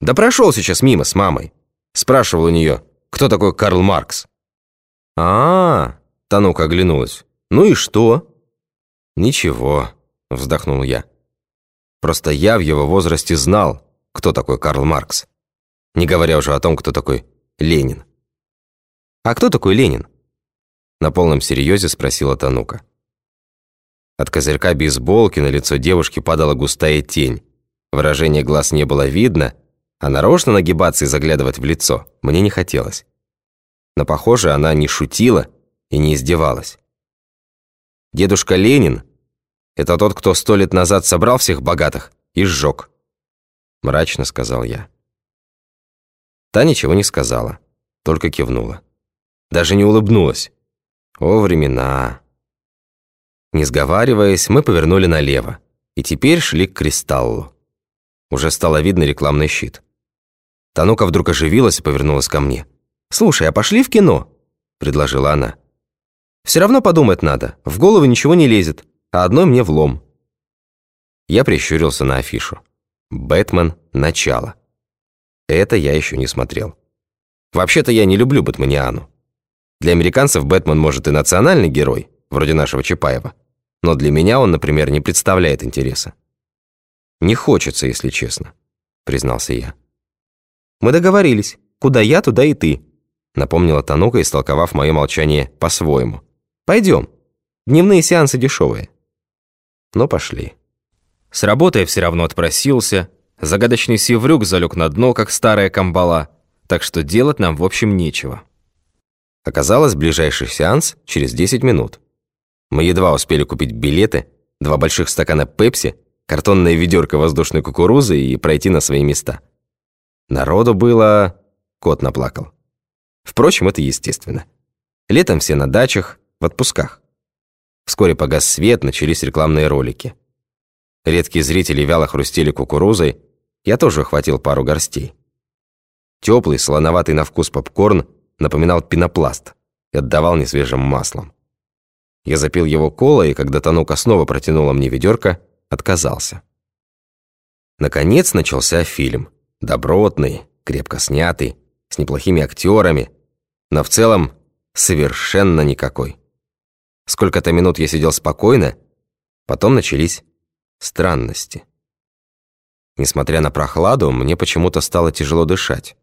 Да прошел сейчас мимо с мамой. Спрашивал у нее, кто такой Карл Маркс. а, -а, Танука оглянулась. «Ну и что?» «Ничего», — вздохнул я. «Просто я в его возрасте знал, кто такой Карл Маркс. Не говоря уже о том, кто такой Ленин». «А кто такой Ленин?» На полном серьезе спросила Танука. От козырька бейсболки на лицо девушки падала густая тень. Выражение глаз не было видно, а нарочно нагибаться и заглядывать в лицо мне не хотелось. Но, похоже, она не шутила и не издевалась. Дедушка Ленин – это тот, кто сто лет назад собрал всех богатых и сжег. Мрачно сказал я. Та ничего не сказала, только кивнула. Даже не улыбнулась. О, времена. Не сговариваясь, мы повернули налево и теперь шли к кристаллу. Уже стало видно рекламный щит. Танука вдруг оживилась и повернулась ко мне. «Слушай, а пошли в кино?» – предложила она. «Все равно подумать надо, в голову ничего не лезет, а одной мне влом». Я прищурился на афишу. «Бэтмен. Начало». Это я еще не смотрел. Вообще-то я не люблю Бэтманиану. Для американцев Бэтмен может и национальный герой, вроде нашего Чапаева. Но для меня он, например, не представляет интереса. «Не хочется, если честно», — признался я. «Мы договорились. Куда я, туда и ты», — напомнила Танука, истолковав мое молчание по-своему. «Пойдем. Дневные сеансы дешевые». Но пошли. С работы я все равно отпросился. Загадочный севрюк залег на дно, как старая камбала, так что делать нам, в общем, нечего. Оказалось, ближайший сеанс через 10 минут. Мы едва успели купить билеты, два больших стакана пепси, картонное ведерко воздушной кукурузы и пройти на свои места. Народу было... Кот наплакал. Впрочем, это естественно. Летом все на дачах, в отпусках. Вскоре погас свет, начались рекламные ролики. Редкие зрители вяло хрустели кукурузой, я тоже охватил пару горстей. Теплый, солоноватый на вкус попкорн напоминал пенопласт и отдавал несвежим маслом. Я запил его колой, и когда Танука снова протянула мне ведерко, отказался. Наконец начался фильм – Добротный, крепко снятый, с неплохими актерами, но в целом совершенно никакой. Сколько-то минут я сидел спокойно, потом начались странности. Несмотря на прохладу, мне почему-то стало тяжело дышать.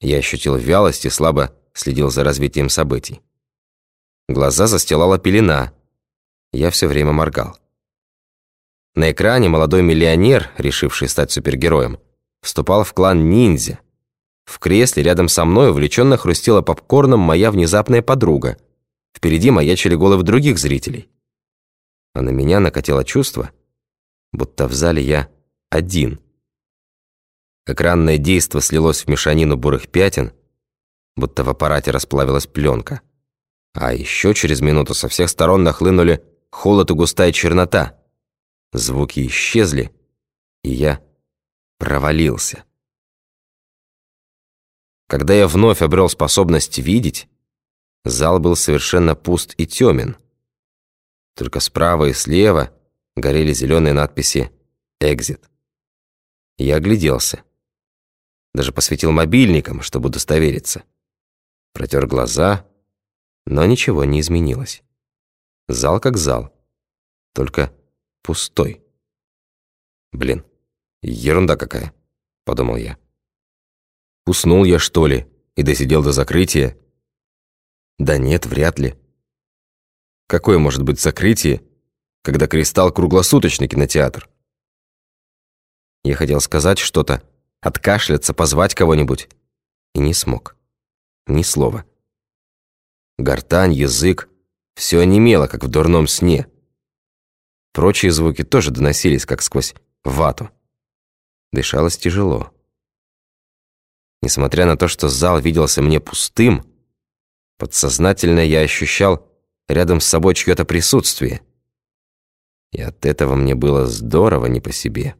Я ощутил вялость и слабо следил за развитием событий. Глаза застилала пелена. Я все время моргал. На экране молодой миллионер, решивший стать супергероем, вступал в клан ниндзя. В кресле рядом со мной увлеченно хрустела попкорном моя внезапная подруга. Впереди маячили головы других зрителей. А на меня накатило чувство, будто в зале я один. Экранное действо слилось в мешанину бурых пятен, будто в аппарате расплавилась пленка. А еще через минуту со всех сторон нахлынули холод и густая чернота. Звуки исчезли, и я провалился. Когда я вновь обрел способность видеть, зал был совершенно пуст и темен. Только справа и слева горели зеленые надписи «Экзит». Я огляделся. Даже посветил мобильником, чтобы удостовериться. Протер глаза, но ничего не изменилось. Зал как зал, только пустой. Блин. «Ерунда какая», — подумал я. «Уснул я, что ли, и досидел до закрытия?» «Да нет, вряд ли». «Какое может быть закрытие, когда «Кристалл» — круглосуточный кинотеатр?» Я хотел сказать что-то, откашляться, позвать кого-нибудь, и не смог. Ни слова. Гортань, язык — все онемело, как в дурном сне. Прочие звуки тоже доносились, как сквозь вату. Дышалось тяжело. Несмотря на то, что зал виделся мне пустым, подсознательно я ощущал рядом с собой чье-то присутствие. И от этого мне было здорово не по себе.